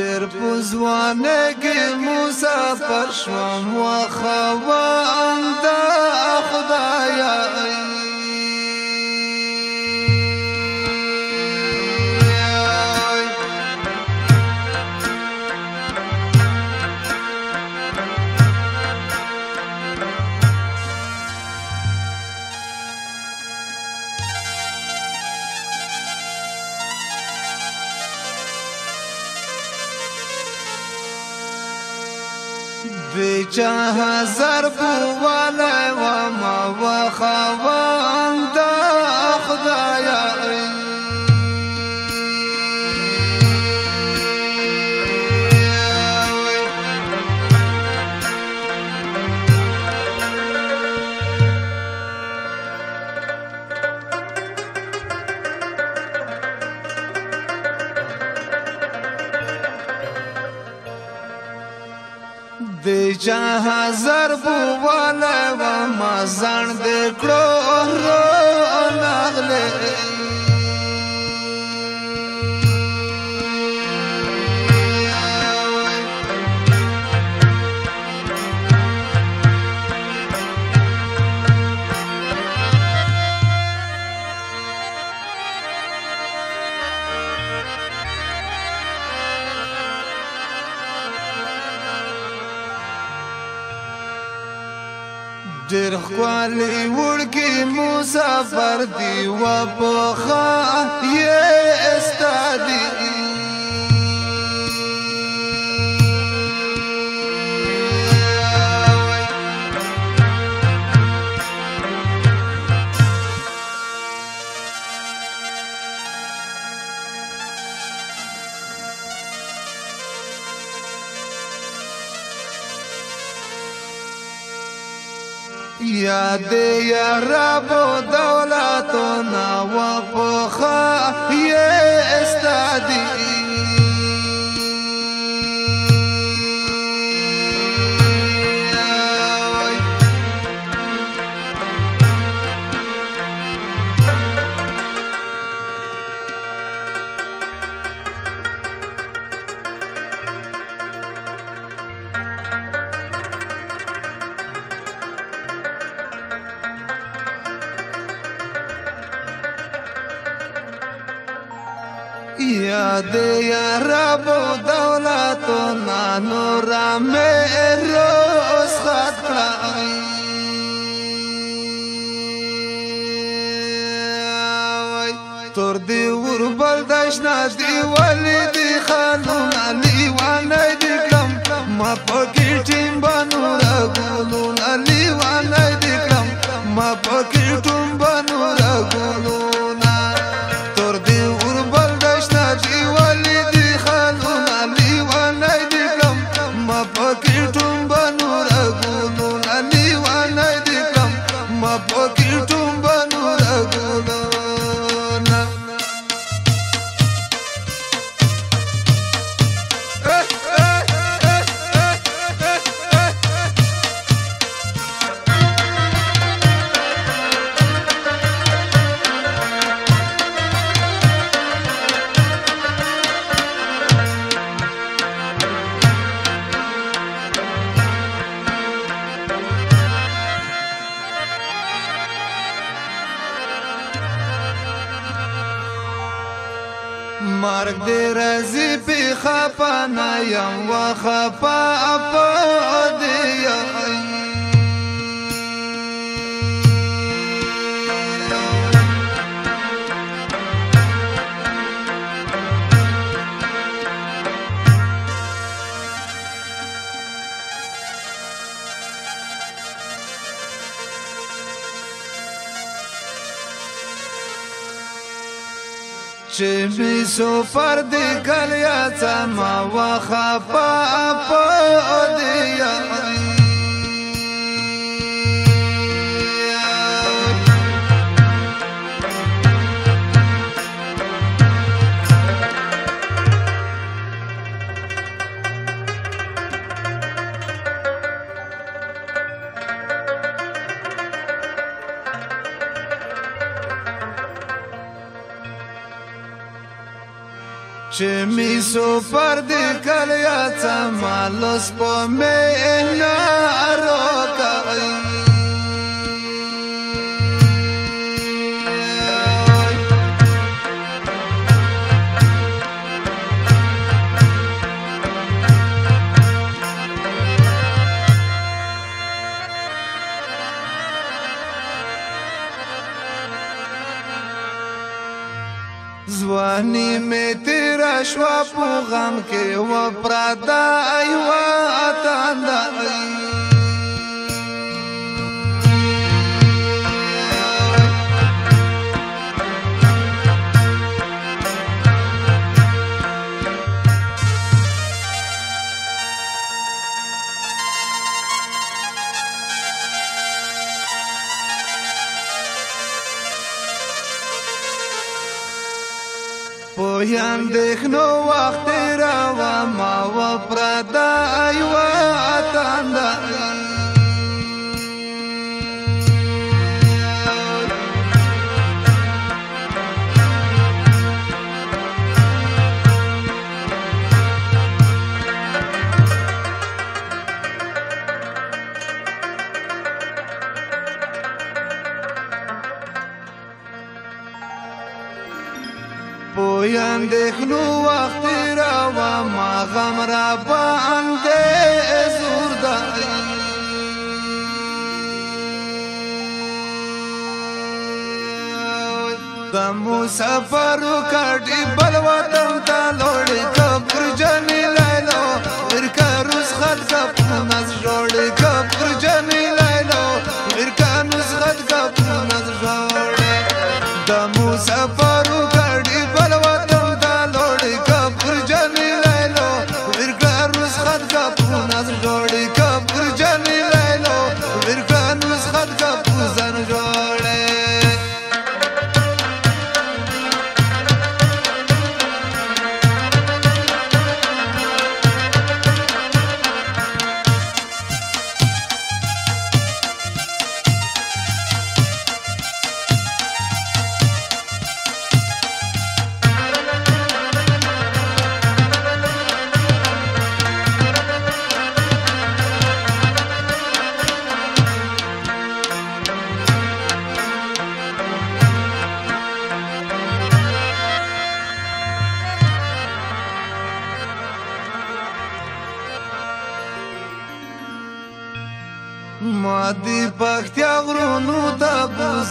ډېر پوزوانه کې مسافر شوم واخوا انده خدایا چا زرب والا د جهان زربو والا و ما ځان د کړو رو نغله ډېر خوالی وړکې مسافر دی و په خا یې استادی دې یا رب دولت نا وقفه یاد یا رب دولت نانو را مې روز خطای تر دې ور بل دښنا دی ولید خانم علی وانه دې کلم ما پکې ټیم بانو را ګلون علی وانه دې کلم ما پکې ټوم بانو را مرګ دې رزي په خپانا يم وخپا اپ دې چې می سو پر دې کلیا سما واخا په په دې Ce mi s-o par de caleața M-a lăs pe mine în زوانی می تیرا شوا پو غم کې و پردا ایوا اتاندای یان دښنو وخت را و ما و پردا ایوا اتاندا په اندېخنو وخت را و ما غم را باندې زور دای د مسافر کډي بل وطن ته لوړ کبر جنې لایلو ور کا روز خط کپ ناز جوړ کبر جنې لایلو ور کا ناز خط کپ ناز جوړ د مسافر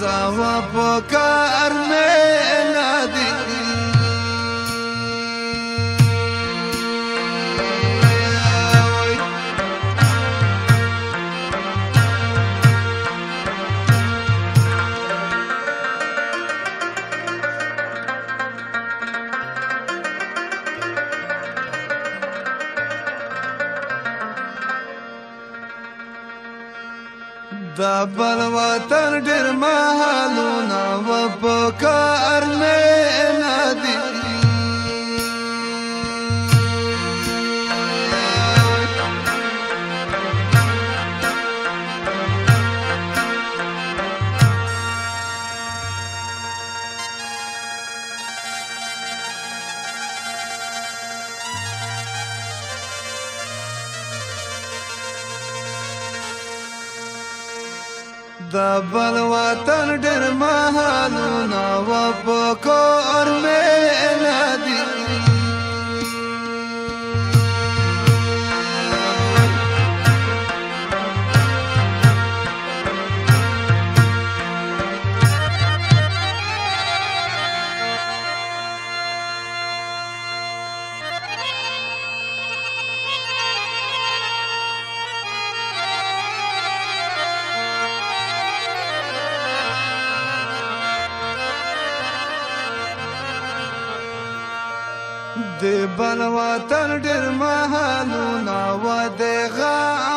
سوا پکار دا بل وطن ډیر مهالونه و په کار نه د بل وطن ډېر مهالونه و په کور بل وطن ډیر مهالو نا و دغه